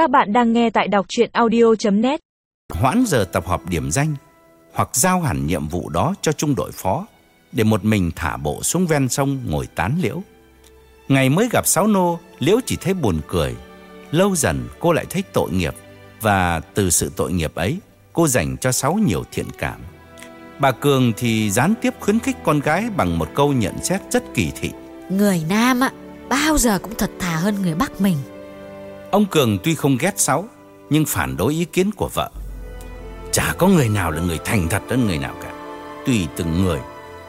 Các bạn đang nghe tại đọc chuyện audio.net hoãn giờ tập họp điểm danh hoặc giao hẳn nhiệm vụ đó cho trung đội phó để một mình thả bộ xuống ven sông ngồi tán liễu. Ngày mới gặp Sáu Nô, Liễu chỉ thấy buồn cười. Lâu dần cô lại thấy tội nghiệp và từ sự tội nghiệp ấy, cô dành cho Sáu nhiều thiện cảm. Bà Cường thì gián tiếp khuyến khích con gái bằng một câu nhận xét rất kỳ thị. Người Nam á bao giờ cũng thật thà hơn người Bắc mình. Ông Cường tuy không ghét Sáu, nhưng phản đối ý kiến của vợ. Chả có người nào là người thành thật hơn người nào cả. Tùy từng người,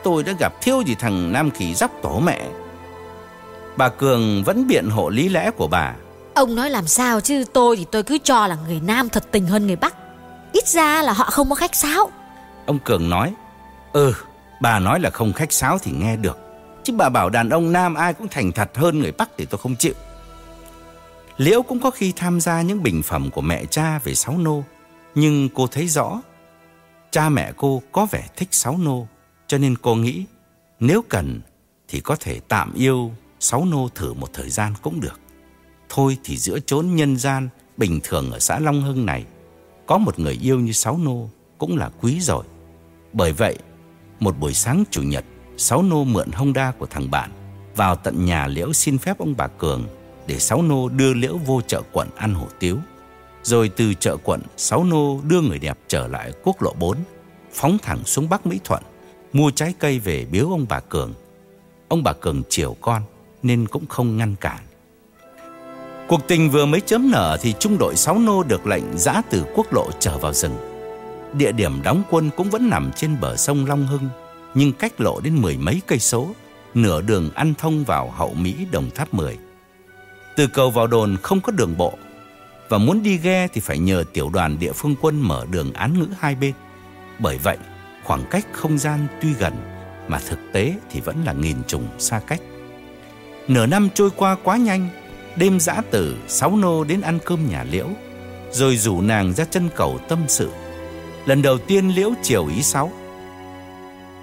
tôi đã gặp thiếu gì thằng Nam Kỳ dốc tổ mẹ. Bà Cường vẫn biện hộ lý lẽ của bà. Ông nói làm sao chứ tôi thì tôi cứ cho là người Nam thật tình hơn người Bắc. Ít ra là họ không có khách sáo. Ông Cường nói, ừ, bà nói là không khách sáo thì nghe được. Chứ bà bảo đàn ông Nam ai cũng thành thật hơn người Bắc thì tôi không chịu. Liễu cũng có khi tham gia những bình phẩm của mẹ cha về Sáu Nô. Nhưng cô thấy rõ, cha mẹ cô có vẻ thích Sáu Nô. Cho nên cô nghĩ, nếu cần thì có thể tạm yêu Sáu Nô thử một thời gian cũng được. Thôi thì giữa chốn nhân gian bình thường ở xã Long Hưng này, có một người yêu như Sáu Nô cũng là quý rồi. Bởi vậy, một buổi sáng chủ nhật, Sáu Nô mượn Honda của thằng bạn vào tận nhà Liễu xin phép ông bà Cường để Sáu Nô đưa Liễu vô chợ quận ăn hủ tiếu. Rồi từ chợ quận, Sáu Nô đưa người đẹp trở lại quốc lộ 4, phóng thẳng xuống Bắc Mỹ Thuận, mua trái cây về biếu ông bà Cường. Ông bà Cường chiều con nên cũng không ngăn cản. Cuộc tình vừa mới chớm nở thì trung đội Sáu Nô được lệnh giã từ quốc lộ trở vào rừng. Địa điểm đóng quân cũng vẫn nằm trên bờ sông Long Hưng, nhưng cách lộ đến mười mấy cây số, nửa đường ăn thông vào hậu Mỹ Đồng Tháp 10. Từ cầu vào đồn không có đường bộ, và muốn đi ghe thì phải nhờ tiểu đoàn địa phương quân mở đường án ngữ hai bên. Bởi vậy, khoảng cách không gian tuy gần, mà thực tế thì vẫn là nghìn trùng xa cách. Nửa năm trôi qua quá nhanh, đêm dã tử, sáu nô đến ăn cơm nhà liễu, rồi rủ nàng ra chân cầu tâm sự. Lần đầu tiên liễu chiều ý sáu.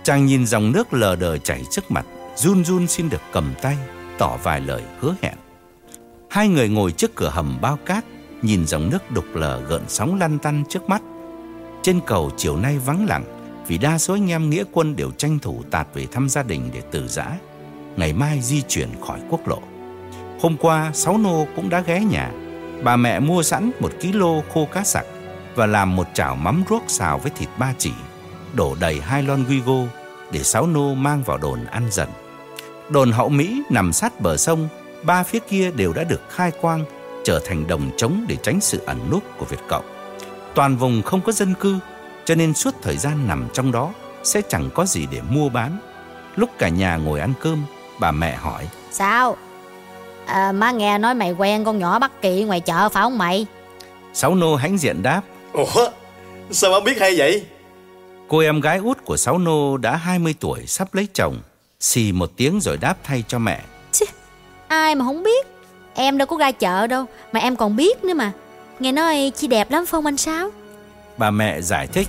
Chàng nhìn dòng nước lờ đờ chảy trước mặt, run run xin được cầm tay, tỏ vài lời hứa hẹn. Hai người ngồi trước cửa hầm bao cát, nhìn dòng nước đục lờ gợn sóng lăn tăn trước mắt. Trên cầu chiều nay vắng lặng, vì đa số anh em nghĩa quân đều tranh thủ tạt về thăm gia đình để từ giã. Ngày mai di chuyển khỏi quốc lộ. Hôm qua, Sáu Nô cũng đã ghé nhà. Bà mẹ mua sẵn một kg khô cá sặc và làm một chảo mắm ruốc xào với thịt ba chỉ, đổ đầy hai lon guigo để Sáu Nô mang vào đồn ăn dần. Đồn hậu Mỹ nằm sát bờ sông, ba phía kia đều đã được khai quang, trở thành đồng trống để tránh sự ẩn núp của Việt Cộng. Toàn vùng không có dân cư, cho nên suốt thời gian nằm trong đó sẽ chẳng có gì để mua bán. Lúc cả nhà ngồi ăn cơm, bà mẹ hỏi Sao? À, má nghe nói mày quen con nhỏ Bắc Kỳ ngoài chợ phải không mày? Sáu Nô hãnh diện đáp Ủa sao má biết hay vậy Cô em gái út của Sáu Nô đã 20 tuổi sắp lấy chồng Xì một tiếng rồi đáp thay cho mẹ ai mà không biết? Em đâu có ra chợ đâu Mà em còn biết nữa mà. Nghe nói chi đẹp lắm Phong anh sao Bà mẹ giải thích.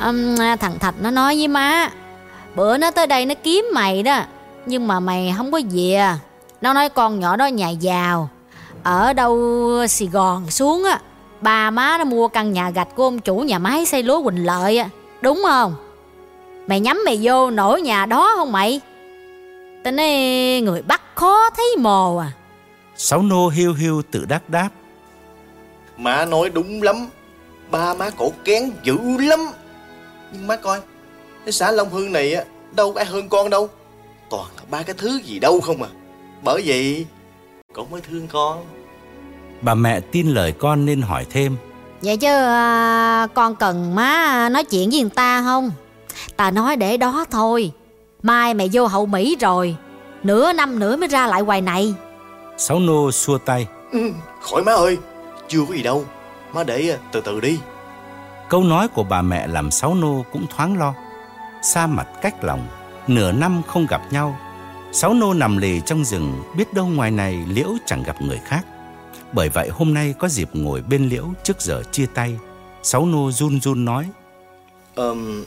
Ừm, Thằng Thạch nó nói với má Bữa nó tới đây nó kiếm mày đó Nhưng mà mày không có về. Nó nói con nhỏ đó nhà giàu Ở đâu Sài Gòn xuống á Ba má nó mua căn nhà gạch của ông chủ nhà máy xây lúa Quỳnh Lợi á Đúng không? Mày nhắm mày vô nổi nhà đó không mày Tao nói người Bắc khó thấy mồ à. Sáu Nô hiu hiu tự đắc đáp. Má nói đúng lắm Ba má cổ kén dữ lắm. Nhưng má coi Cái xã Long Hương này á Đâu có ai hơn con đâu. Toàn là ba cái thứ gì đâu không à. Bởi vậy Con mới thương con. Bà mẹ tin lời con nên hỏi thêm. Vậy chứ à, con cần má nói chuyện với người ta không? Ta nói để đó thôi Mai mày vô hậu Mỹ rồi. Nửa năm nữa mới ra lại hoài này. Sáu Nô xua tay. Ừ, Khỏi má ơi Chưa có gì đâu. Má để à, từ từ đi. Câu nói của bà mẹ làm Sáu Nô cũng thoáng lo. Xa mặt cách lòng Nửa năm không gặp nhau. Sáu Nô nằm lì trong rừng Biết đâu ngoài này Liễu chẳng gặp người khác. Bởi vậy hôm nay có dịp ngồi bên Liễu Trước giờ chia tay. Sáu Nô run run nói. Ờm,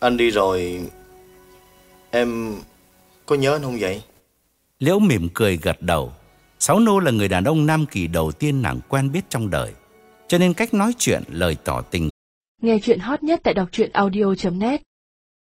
Anh đi rồi Em có nhớ anh không vậy? Liễu mỉm cười gật đầu. Sáu Nô là người đàn ông Nam Kỳ đầu tiên nàng quen biết trong đời. Cho nên cách nói chuyện, lời tỏ tình. Nghe chuyện hot nhất tại đọc truyện audio.net